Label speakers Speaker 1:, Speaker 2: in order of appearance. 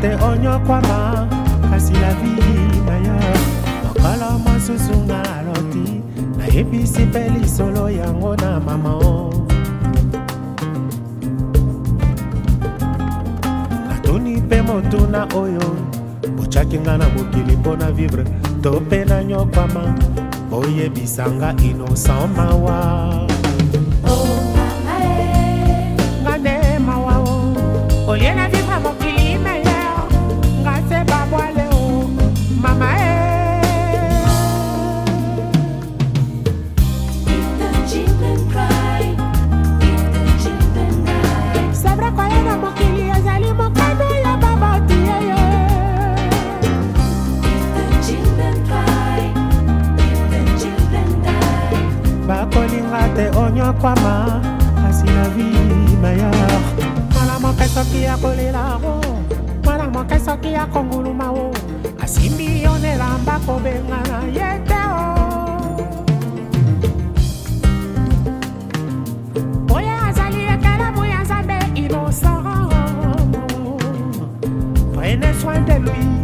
Speaker 1: te onyokwama kasi na vi na yo mokolo mosusu nga aloti nayebisi mpe lisolo yango na mama o natuni mpe motuna oyo botyaki nga na mokili mpo na vivre to mpe nanyokwama boyebisanga inosan mawa te oyo akwama kasi na vi meilleur mwana moke soki akolela
Speaker 2: o mwana moke soki akonguluma o asimbi yo nelamba kobengana ye te o oyo azali ekelamu ya nzambe innocent prenez soin de lui